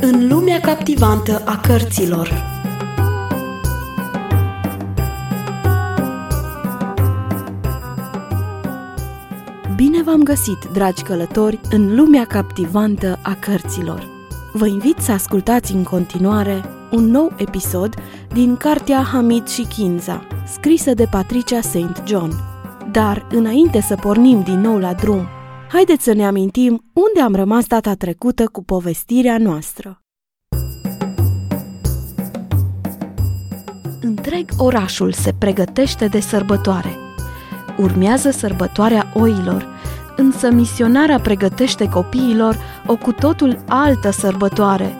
În lumea captivantă a cărților Bine v-am găsit, dragi călători, în lumea captivantă a cărților. Vă invit să ascultați în continuare un nou episod din cartea Hamid și Kinza, scrisă de Patricia St. John. Dar, înainte să pornim din nou la drum haideți să ne amintim unde am rămas data trecută cu povestirea noastră. Întreg orașul se pregătește de sărbătoare. Urmează sărbătoarea oilor, însă misionarea pregătește copiilor o cu totul altă sărbătoare,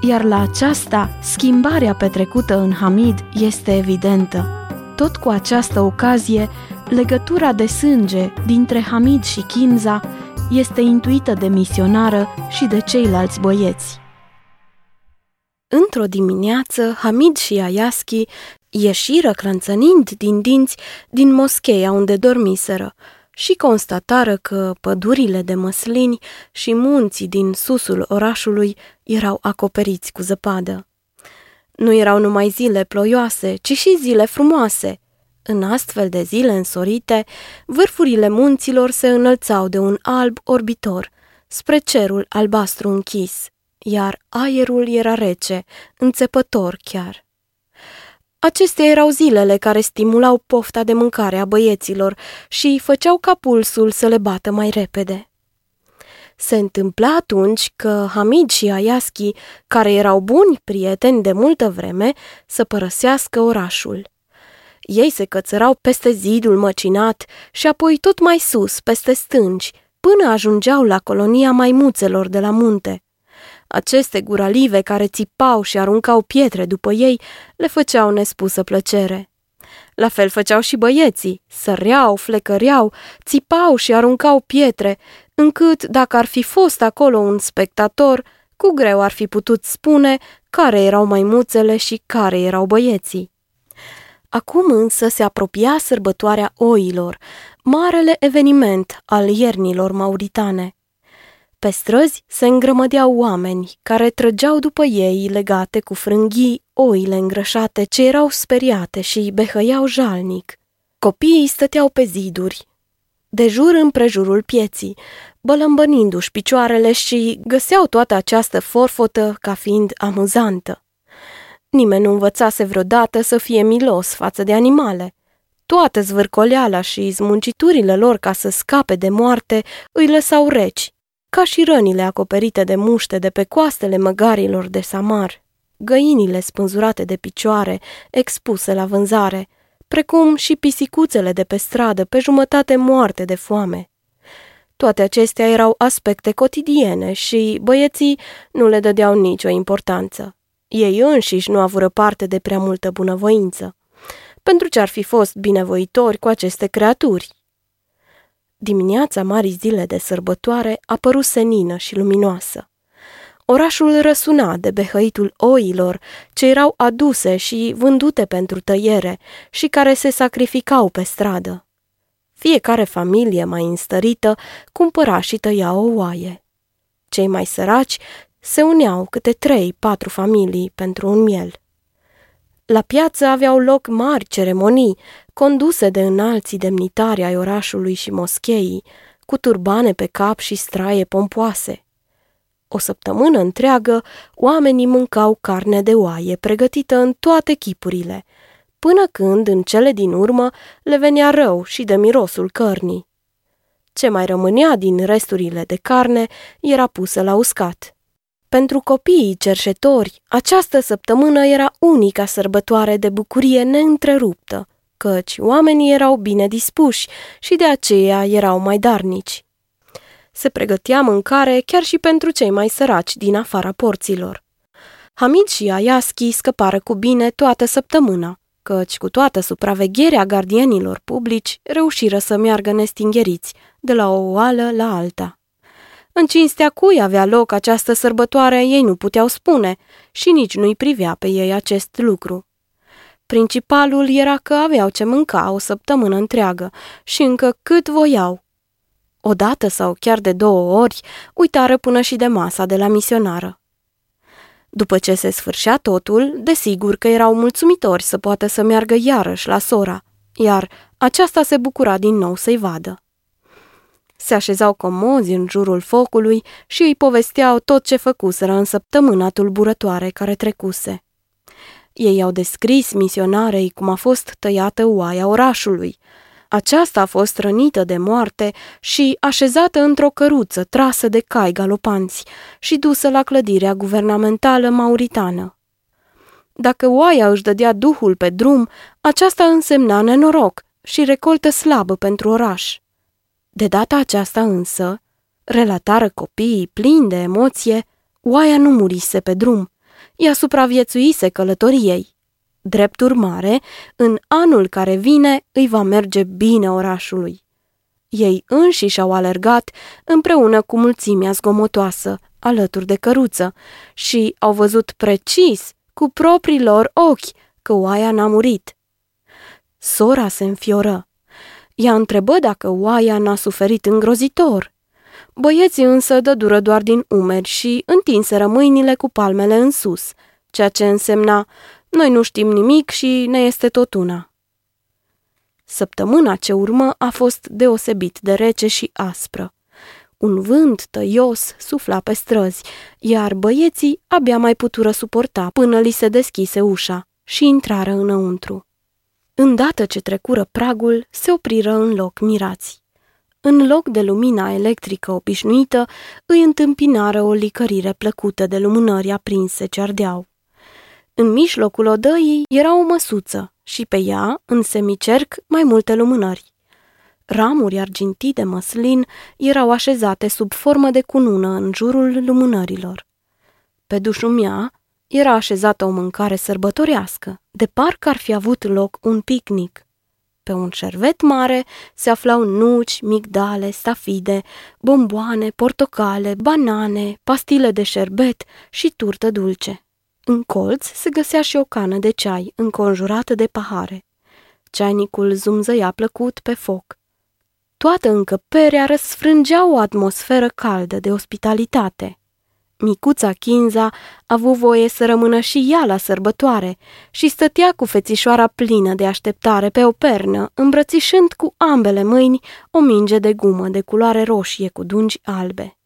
iar la aceasta schimbarea petrecută în Hamid este evidentă. Tot cu această ocazie, legătura de sânge dintre Hamid și Kinza este intuită de misionară și de ceilalți băieți. Într-o dimineață, Hamid și Ayaschi ieșiră clănțănind din dinți din moscheia unde dormiseră și constatară că pădurile de măslini și munții din susul orașului erau acoperiți cu zăpadă. Nu erau numai zile ploioase, ci și zile frumoase – în astfel de zile însorite, vârfurile munților se înălțau de un alb orbitor, spre cerul albastru închis, iar aerul era rece, înțepător chiar. Acestea erau zilele care stimulau pofta de mâncare a băieților și făceau ca pulsul să le bată mai repede. Se întâmpla atunci că Hamid și Ayaschi, care erau buni prieteni de multă vreme, să părăsească orașul. Ei se cățărau peste zidul măcinat și apoi tot mai sus, peste stânci, până ajungeau la colonia maimuțelor de la munte. Aceste guralive care țipau și aruncau pietre după ei le făceau nespusă plăcere. La fel făceau și băieții, săreau, flecăreau, țipau și aruncau pietre, încât, dacă ar fi fost acolo un spectator, cu greu ar fi putut spune care erau maimuțele și care erau băieții. Acum însă se apropia sărbătoarea oilor, marele eveniment al iernilor mauritane. Pe străzi se îngrămădeau oameni care trăgeau după ei legate cu frânghii oile îngrășate ce erau speriate și behăiau jalnic. Copiii stăteau pe ziduri, de jur împrejurul pieții, bălămbănindu-și picioarele și găseau toată această forfotă ca fiind amuzantă. Nimeni nu învățase vreodată să fie milos față de animale. Toată zvârcoleala și zmunciturile lor ca să scape de moarte îi lăsau reci, ca și rănile acoperite de muște de pe coastele măgarilor de samar, găinile spânzurate de picioare, expuse la vânzare, precum și pisicuțele de pe stradă, pe jumătate moarte de foame. Toate acestea erau aspecte cotidiene și băieții nu le dădeau nicio importanță. Ei înșiși nu avură parte de prea multă bunăvoință. Pentru ce ar fi fost binevoitori cu aceste creaturi? Dimineața marii zile de sărbătoare a părut senină și luminoasă. Orașul răsuna de behăitul oilor ce erau aduse și vândute pentru tăiere și care se sacrificau pe stradă. Fiecare familie mai înstărită cumpăra și tăia o oaie. Cei mai săraci se uneau câte trei, patru familii pentru un miel. La piață aveau loc mari ceremonii, conduse de înalții demnitari ai orașului și moscheii, cu turbane pe cap și straie pompoase. O săptămână întreagă, oamenii mâncau carne de oaie pregătită în toate chipurile, până când, în cele din urmă, le venea rău și de mirosul cărnii. Ce mai rămânea din resturile de carne era pusă la uscat. Pentru copiii cerșetori, această săptămână era unica sărbătoare de bucurie neîntreruptă, căci oamenii erau bine dispuși și de aceea erau mai darnici. Se pregătea mâncare chiar și pentru cei mai săraci din afara porților. Hamid și Ayaschi scăpară cu bine toată săptămâna, căci cu toată supravegherea gardienilor publici reușiră să meargă nestingheriți de la o oală la alta. În cinstea cui avea loc această sărbătoare, ei nu puteau spune și nici nu-i privea pe ei acest lucru. Principalul era că aveau ce mânca o săptămână întreagă și încă cât voiau. Odată sau chiar de două ori, uitară până și de masa de la misionară. După ce se sfârșea totul, desigur că erau mulțumitori să poată să meargă iarăși la sora, iar aceasta se bucura din nou să-i vadă. Se așezau comozi în jurul focului și îi povesteau tot ce făcuseră în săptămâna tulburătoare care trecuse. Ei au descris misionarei cum a fost tăiată oaia orașului. Aceasta a fost rănită de moarte și așezată într-o căruță trasă de cai galopanți și dusă la clădirea guvernamentală mauritană. Dacă oaia își dădea duhul pe drum, aceasta însemna nenoroc și recoltă slabă pentru oraș. De data aceasta însă, relatară copiii plini de emoție, oaia nu murise pe drum, ea supraviețuise călătoriei. Drept urmare, în anul care vine îi va merge bine orașului. Ei înșiși au alergat împreună cu mulțimea zgomotoasă, alături de căruță, și au văzut precis, cu proprii lor ochi, că oaia n-a murit. Sora se înfioră. Ea întrebă dacă oaia n-a suferit îngrozitor. Băieții însă dădură doar din umeri și întinseră mâinile cu palmele în sus, ceea ce însemna noi nu știm nimic și ne este tot una. Săptămâna ce urmă a fost deosebit de rece și aspră. Un vânt tăios sufla pe străzi, iar băieții abia mai putură suporta până li se deschise ușa și intrară înăuntru. Îndată ce trecură pragul, se opriră în loc mirați. În loc de lumina electrică obișnuită, îi întâmpinară o licărire plăcută de lumânări aprinse ce ardeau. În mijlocul odăii era o măsuță și pe ea, în semicerc, mai multe lumânări. Ramuri argintii de măslin erau așezate sub formă de cunună în jurul lumânărilor. Pe dușumea era așezată o mâncare sărbătorească, de parcă ar fi avut loc un picnic. Pe un șervet mare se aflau nuci, migdale, stafide, bomboane, portocale, banane, pastile de șerbet și turtă dulce. În colț se găsea și o cană de ceai înconjurată de pahare. Ceainicul zumzăia plăcut pe foc. Toată încăperea răsfrângea o atmosferă caldă de ospitalitate. Micuța Chinza a avut voie să rămână și ea la sărbătoare și stătea cu fețișoara plină de așteptare pe o pernă, îmbrățișând cu ambele mâini o minge de gumă de culoare roșie cu dungi albe.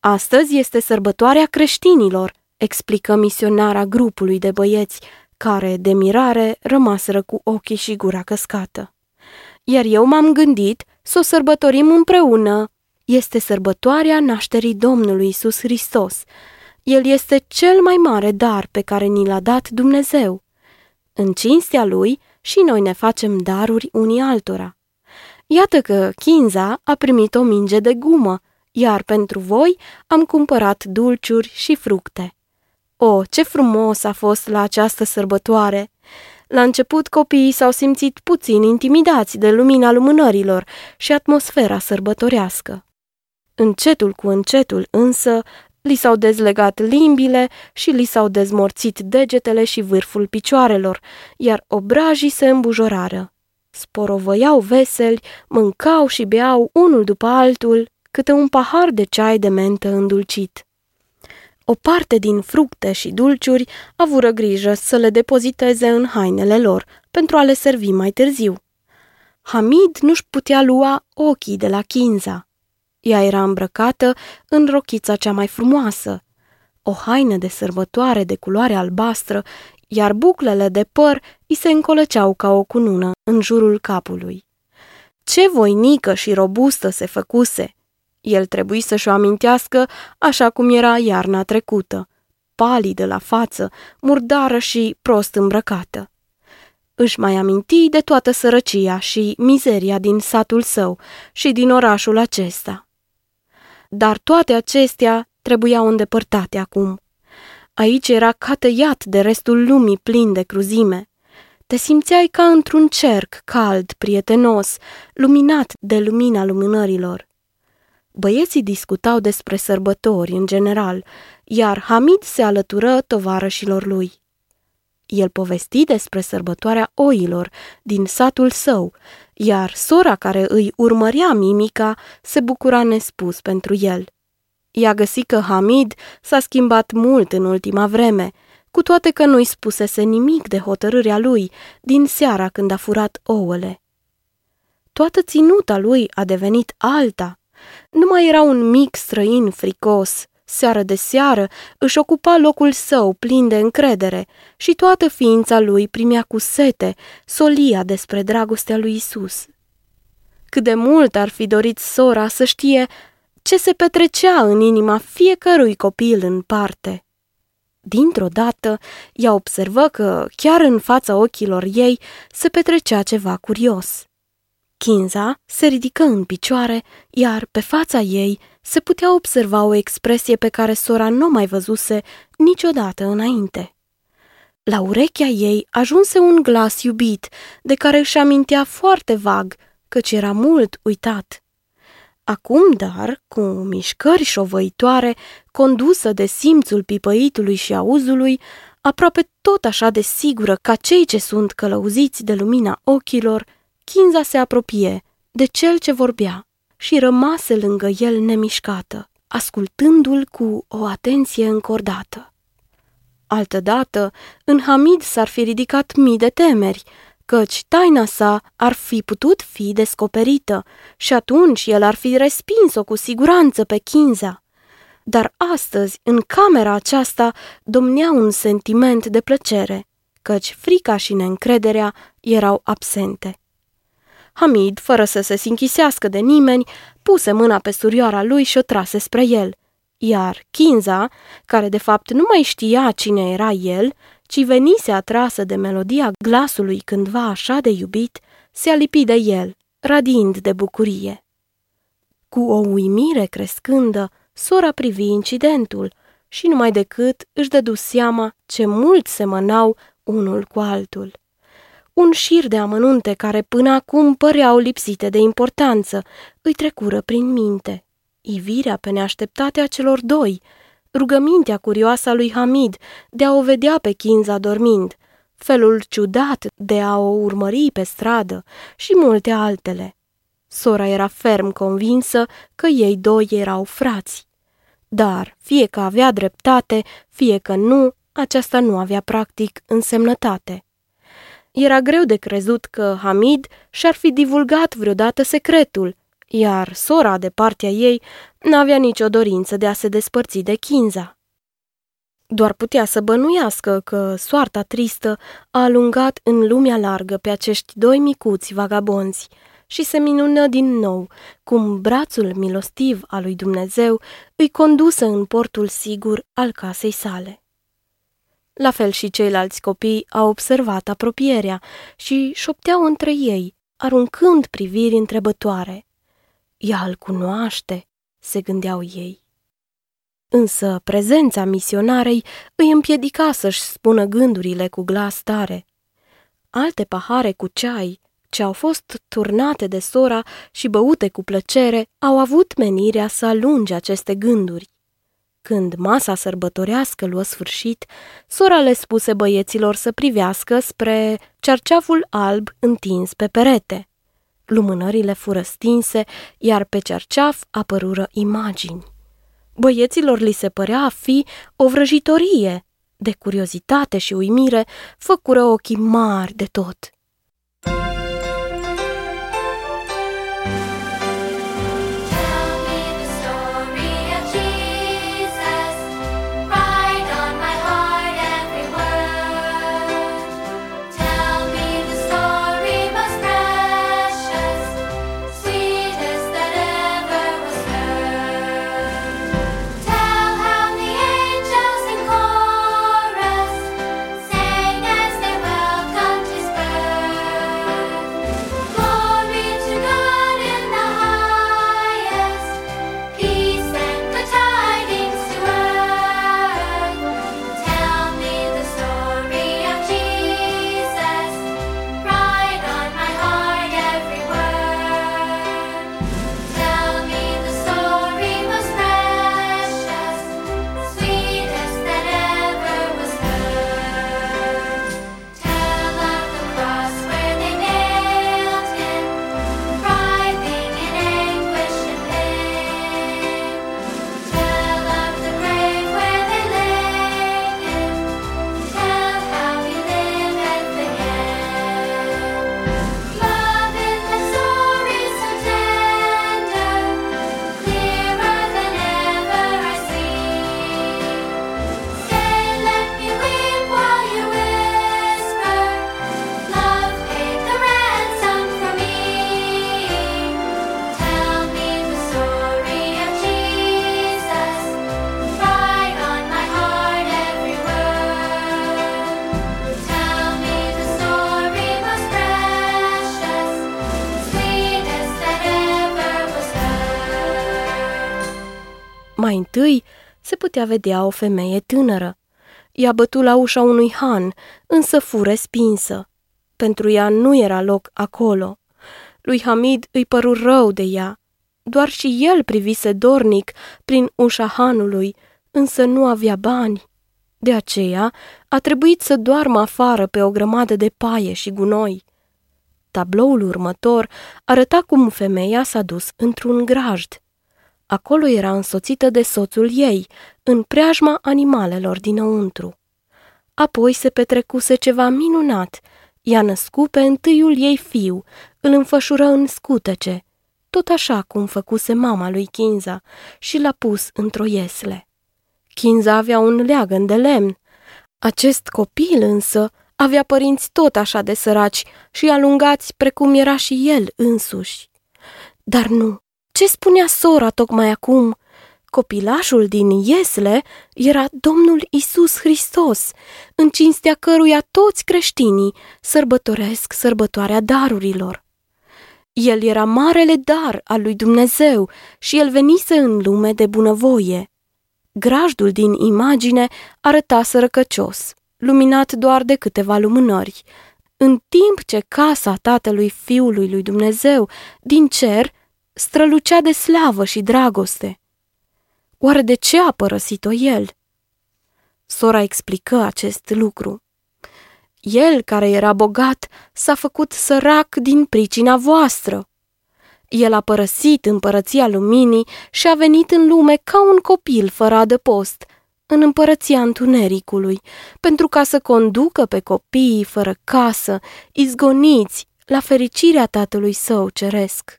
Astăzi este sărbătoarea creștinilor, explică misionara grupului de băieți, care, de mirare, rămaseră cu ochii și gura căscată. Iar eu m-am gândit să o sărbătorim împreună. Este sărbătoarea nașterii Domnului Isus Hristos. El este cel mai mare dar pe care ni l-a dat Dumnezeu. În cinstea lui și noi ne facem daruri unii altora. Iată că Kinza a primit o minge de gumă, iar pentru voi am cumpărat dulciuri și fructe. Oh, ce frumos a fost la această sărbătoare! La început copiii s-au simțit puțin intimidați de lumina lumânărilor și atmosfera sărbătorească. Încetul cu încetul însă li s-au dezlegat limbile și li s-au dezmorțit degetele și vârful picioarelor, iar obrajii se îmbujorară. Sporovăiau veseli, mâncau și beau unul după altul câte un pahar de ceai de mentă îndulcit. O parte din fructe și dulciuri avură grijă să le depoziteze în hainele lor pentru a le servi mai târziu. Hamid nu-și putea lua ochii de la Kinza. Ea era îmbrăcată în rochița cea mai frumoasă, o haină de sărbătoare de culoare albastră, iar buclele de păr îi se încolăceau ca o cunună în jurul capului. Ce voinică și robustă se făcuse! El trebuie să-și o amintească așa cum era iarna trecută, palidă la față, murdară și prost îmbrăcată. Își mai aminti de toată sărăcia și mizeria din satul său și din orașul acesta. Dar toate acestea trebuiau îndepărtate acum. Aici era ca tăiat de restul lumii plin de cruzime. Te simțeai ca într-un cerc cald, prietenos, luminat de lumina lumânărilor. Băieții discutau despre sărbători în general, iar Hamid se alătură tovarășilor lui. El povesti despre sărbătoarea oilor din satul său, iar sora care îi urmărea mimica se bucura nespus pentru el. I-a găsit că Hamid s-a schimbat mult în ultima vreme, cu toate că nu-i spusese nimic de hotărârea lui din seara când a furat ouăle. Toată ținuta lui a devenit alta. Nu mai era un mic străin fricos, seară de seară își ocupa locul său plin de încredere și toată ființa lui primea cu sete solia despre dragostea lui Isus. Cât de mult ar fi dorit sora să știe ce se petrecea în inima fiecărui copil în parte. Dintr-o dată, ea observă că, chiar în fața ochilor ei, se petrecea ceva curios. Kinza se ridică în picioare, iar pe fața ei se putea observa o expresie pe care sora nu mai văzuse niciodată înainte. La urechea ei ajunse un glas iubit, de care își amintea foarte vag, căci era mult uitat. Acum, dar, cu mișcări șovăitoare, condusă de simțul pipăitului și auzului, aproape tot așa de sigură ca cei ce sunt călăuziți de lumina ochilor, Kinza se apropie de cel ce vorbea și rămase lângă el nemișcată, ascultându-l cu o atenție încordată. Altădată, în Hamid s-ar fi ridicat mii de temeri, căci taina sa ar fi putut fi descoperită și atunci el ar fi respins-o cu siguranță pe Kinza. Dar astăzi, în camera aceasta, domnea un sentiment de plăcere, căci frica și neîncrederea erau absente. Hamid, fără să se sinchisească de nimeni, puse mâna pe surioara lui și o trase spre el. Iar Kinza, care de fapt nu mai știa cine era el, ci venise atrasă de melodia glasului cândva așa de iubit, se alipi de el, radind de bucurie. Cu o uimire crescândă, sora privi incidentul și numai decât își dădu seama ce mult semănau unul cu altul. Un șir de amănunte care până acum păreau lipsite de importanță îi trecură prin minte. Ivirea pe neașteptate a celor doi, rugămintea curioasă a lui Hamid de a o vedea pe Kinza dormind, felul ciudat de a o urmări pe stradă și multe altele. Sora era ferm convinsă că ei doi erau frați. Dar, fie că avea dreptate, fie că nu, aceasta nu avea practic însemnătate. Era greu de crezut că Hamid și-ar fi divulgat vreodată secretul, iar sora de partea ei n-avea nicio dorință de a se despărți de Kinza. Doar putea să bănuiască că soarta tristă a alungat în lumea largă pe acești doi micuți vagabonzi și se minună din nou cum brațul milostiv al lui Dumnezeu îi condusă în portul sigur al casei sale. La fel și ceilalți copii au observat apropierea și șopteau între ei, aruncând priviri întrebătoare. Ea îl cunoaște, se gândeau ei. Însă prezența misionarei îi împiedica să-și spună gândurile cu glas tare. Alte pahare cu ceai, ce au fost turnate de sora și băute cu plăcere, au avut menirea să alunge aceste gânduri. Când masa sărbătorească luă sfârșit, sora le spuse băieților să privească spre cerceaful alb întins pe perete. Lumânările fură stinse, iar pe cerceaf apărură imagini. Băieților li se părea a fi o vrăjitorie. De curiozitate și uimire, făcură ochii mari de tot. Mai întâi se putea vedea o femeie tânără. Ea bătu la ușa unui han, însă fu respinsă. Pentru ea nu era loc acolo. Lui Hamid îi păru rău de ea. Doar și el privise dornic prin ușa hanului, însă nu avea bani. De aceea a trebuit să doarmă afară pe o grămadă de paie și gunoi. Tabloul următor arăta cum femeia s-a dus într-un grajd. Acolo era însoțită de soțul ei, în preajma animalelor dinăuntru. Apoi se petrecuse ceva minunat. Ea născu pe întâiul ei fiu, îl înfășură în scutece, tot așa cum făcuse mama lui Kinza și l-a pus într-o iesle. Kinza avea un leagăn de lemn. Acest copil însă avea părinți tot așa de săraci și alungați precum era și el însuși. Dar nu, ce spunea sora tocmai acum? Copilașul din Iesle era Domnul Isus Hristos, în cinstea căruia toți creștinii sărbătoresc sărbătoarea darurilor. El era marele dar al lui Dumnezeu și el venise în lume de bunăvoie. Grajdul din imagine arăta sărăcăcios, luminat doar de câteva lumânări, în timp ce casa tatălui fiului lui Dumnezeu din cer strălucea de slavă și dragoste. Oare de ce a părăsit-o el? Sora explică acest lucru. El, care era bogat, s-a făcut sărac din pricina voastră. El a părăsit împărăția luminii și a venit în lume ca un copil fără adăpost, în împărăția întunericului, pentru ca să conducă pe copiii fără casă, izgoniți, la fericirea tatălui său ceresc.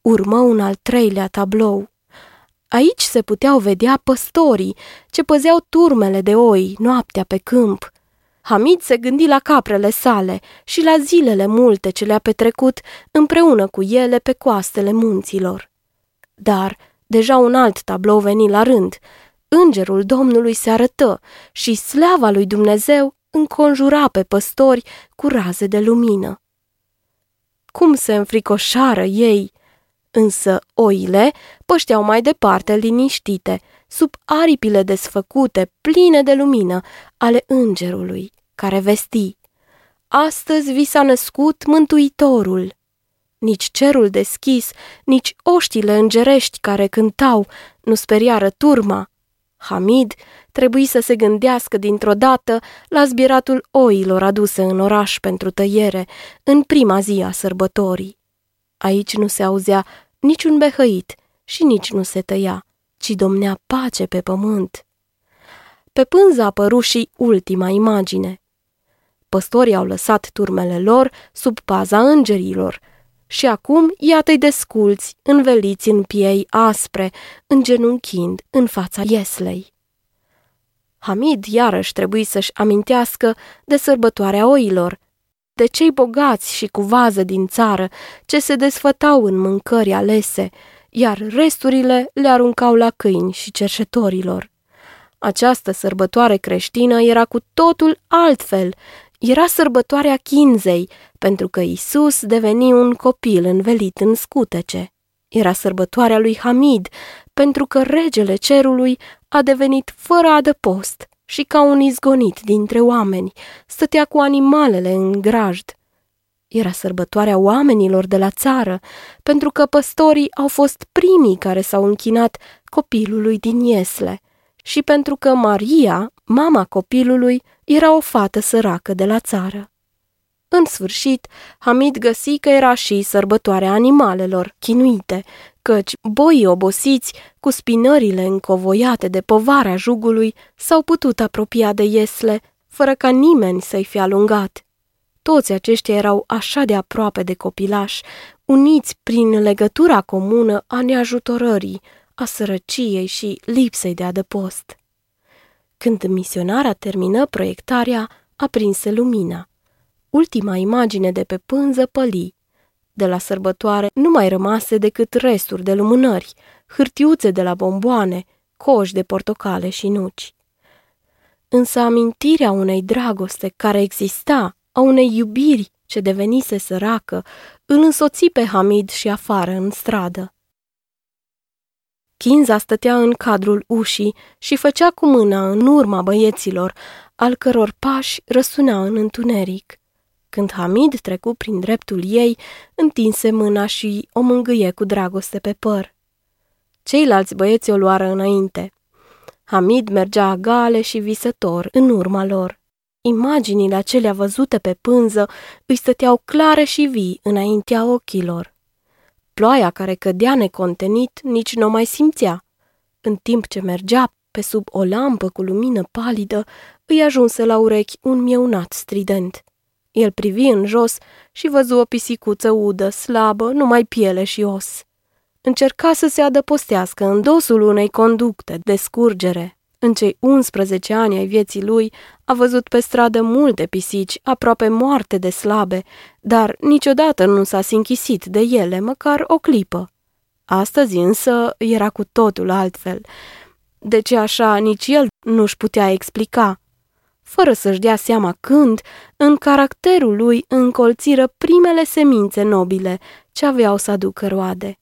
Urmă un al treilea tablou. Aici se puteau vedea păstorii ce păzeau turmele de oi noaptea pe câmp. Hamid se gândi la caprele sale și la zilele multe ce le-a petrecut împreună cu ele pe coastele munților. Dar deja un alt tablou veni la rând. Îngerul Domnului se arătă și slava lui Dumnezeu înconjura pe păstori cu raze de lumină. Cum se înfricoșară ei Însă oile pășteau mai departe liniștite, sub aripile desfăcute, pline de lumină, ale îngerului, care vesti. Astăzi vi s-a născut Mântuitorul. Nici cerul deschis, nici oștile îngerești care cântau nu speriară turma. Hamid trebuie să se gândească dintr-o dată la zbieratul oilor aduse în oraș pentru tăiere, în prima zi a sărbătorii. Aici nu se auzea niciun behăit și nici nu se tăia, ci domnea pace pe pământ. Pe pânză apăru și ultima imagine. Păstorii au lăsat turmele lor sub paza îngerilor și acum iată-i desculți, înveliți în piei aspre, îngenunchind în fața ieslei. Hamid iarăși trebuie să-și amintească de sărbătoarea oilor, de cei bogați și cu vază din țară, ce se desfătau în mâncări alese, iar resturile le aruncau la câini și cerșetorilor. Această sărbătoare creștină era cu totul altfel. Era sărbătoarea chinzei, pentru că Isus deveni un copil învelit în scutece. Era sărbătoarea lui Hamid, pentru că regele cerului a devenit fără adăpost și ca un izgonit dintre oameni, stătea cu animalele în grajd. Era sărbătoarea oamenilor de la țară, pentru că păstorii au fost primii care s-au închinat copilului din Iesle și pentru că Maria, mama copilului, era o fată săracă de la țară. În sfârșit, Hamid găsi că era și sărbătoarea animalelor, chinuite, căci boii obosiți, cu spinările încovoiate de povara jugului, s-au putut apropia de iesle, fără ca nimeni să-i fi alungat. Toți aceștia erau așa de aproape de copilaș, uniți prin legătura comună a neajutorării, a sărăciei și lipsei de adăpost. Când misionara termină proiectarea, aprinse lumina. Ultima imagine de pe pânză păli de la sărbătoare nu mai rămase decât resturi de lumânări, hârtiuțe de la bomboane, coși de portocale și nuci. Însă amintirea unei dragoste care exista, a unei iubiri ce devenise săracă, îl însoți pe Hamid și afară în stradă. Kinza stătea în cadrul ușii și făcea cu mâna în urma băieților, al căror pași răsuna în întuneric. Când Hamid trecu prin dreptul ei, întinse mâna și o mângâie cu dragoste pe păr. Ceilalți băieți o luară înainte. Hamid mergea agale și visător în urma lor. Imaginile acelea văzute pe pânză îi stăteau clare și vii înaintea ochilor. Ploaia care cădea necontenit nici nu mai simțea. În timp ce mergea pe sub o lampă cu lumină palidă, îi ajunse la urechi un mieunat strident. El privi în jos și văzu o pisicuță udă, slabă, numai piele și os. Încerca să se adăpostească în dosul unei conducte de scurgere. În cei 11 ani ai vieții lui a văzut pe stradă multe pisici, aproape moarte de slabe, dar niciodată nu s-a sinchisit de ele, măcar o clipă. Astăzi însă era cu totul altfel. De ce așa nici el nu-și putea explica. Fără să-și dea seama când, în caracterul lui încolțiră primele semințe nobile ce aveau să aducă roade.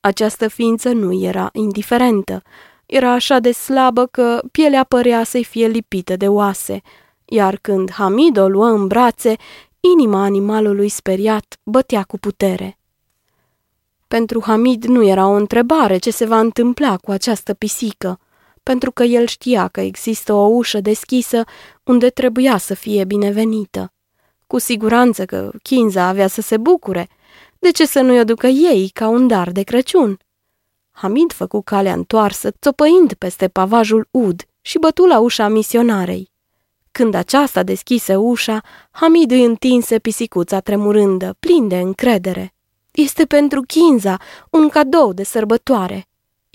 Această ființă nu era indiferentă. Era așa de slabă că pielea părea să-i fie lipită de oase, iar când Hamid o luă în brațe, inima animalului speriat bătea cu putere. Pentru Hamid nu era o întrebare ce se va întâmpla cu această pisică, pentru că el știa că există o ușă deschisă unde trebuia să fie binevenită. Cu siguranță că Kinza avea să se bucure – de ce să nu-i o ducă ei ca un dar de Crăciun? Hamid făcu calea întoarsă, țopăind peste pavajul ud și bătu la ușa misionarei. Când aceasta deschise ușa, Hamid îi întinse pisicuța tremurândă, plin de încredere. Este pentru Kinza, un cadou de sărbătoare.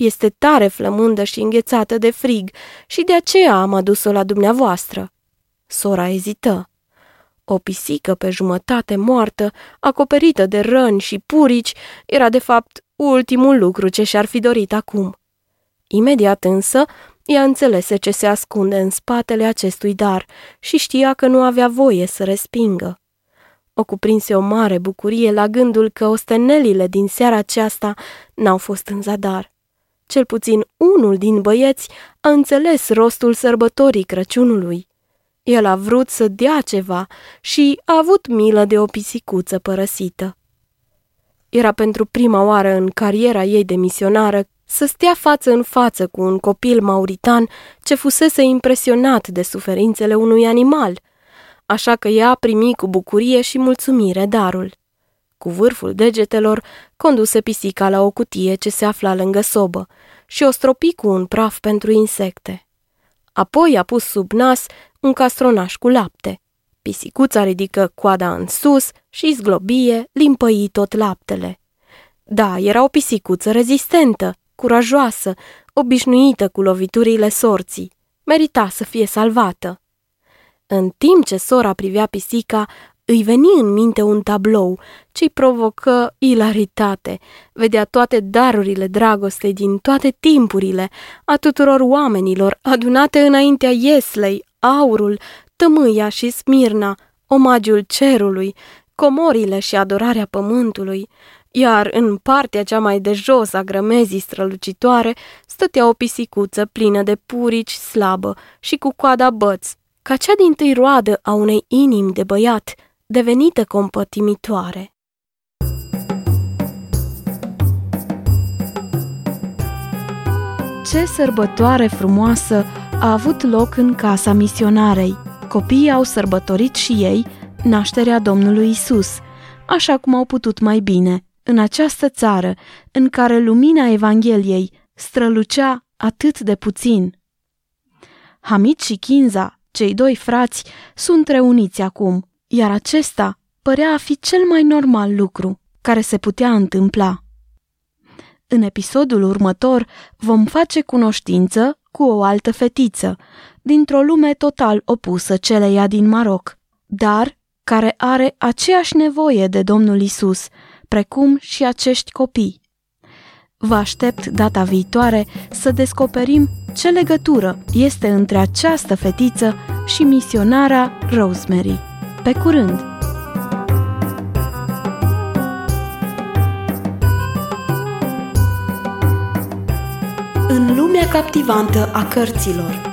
Este tare flămândă și înghețată de frig și de aceea am adus-o la dumneavoastră. Sora ezită. O pisică pe jumătate moartă, acoperită de răni și purici, era de fapt ultimul lucru ce și-ar fi dorit acum. Imediat însă, ea înțelese ce se ascunde în spatele acestui dar și știa că nu avea voie să respingă. O cuprinse o mare bucurie la gândul că ostenelile din seara aceasta n-au fost în zadar. Cel puțin unul din băieți a înțeles rostul sărbătorii Crăciunului. El a vrut să dea ceva și a avut milă de o pisicuță părăsită. Era pentru prima oară în cariera ei de misionară să stea față în față cu un copil mauritan ce fusese impresionat de suferințele unui animal, așa că ea primi cu bucurie și mulțumire darul. Cu vârful degetelor conduse pisica la o cutie ce se afla lângă sobă și o stropi cu un praf pentru insecte. Apoi a pus sub nas un castronaș cu lapte. Pisicuța ridică coada în sus și zglobie, limpăi tot laptele. Da, era o pisicuță rezistentă, curajoasă, obișnuită cu loviturile sorții. Merita să fie salvată. În timp ce sora privea pisica, îi veni în minte un tablou ce-i provocă ilaritate. Vedea toate darurile dragostei din toate timpurile, a tuturor oamenilor, adunate înaintea Ieslei, aurul, tămâia și smirna, omagiul cerului, comorile și adorarea pământului, iar în partea cea mai de jos a grămezii strălucitoare stătea o pisicuță plină de purici slabă și cu coada băț, ca cea din tâi roadă a unei inimi de băiat, devenită compătimitoare. Ce sărbătoare frumoasă a avut loc în casa misionarei. Copiii au sărbătorit și ei nașterea Domnului Isus, așa cum au putut mai bine, în această țară în care lumina Evangheliei strălucea atât de puțin. Hamid și Kinza, cei doi frați, sunt reuniți acum, iar acesta părea a fi cel mai normal lucru care se putea întâmpla. În episodul următor vom face cunoștință cu o altă fetiță, dintr-o lume total opusă celeia din Maroc, dar care are aceeași nevoie de Domnul Isus, precum și acești copii. Vă aștept data viitoare să descoperim ce legătură este între această fetiță și misionara Rosemary. Pe curând! În lumea captivantă a cărților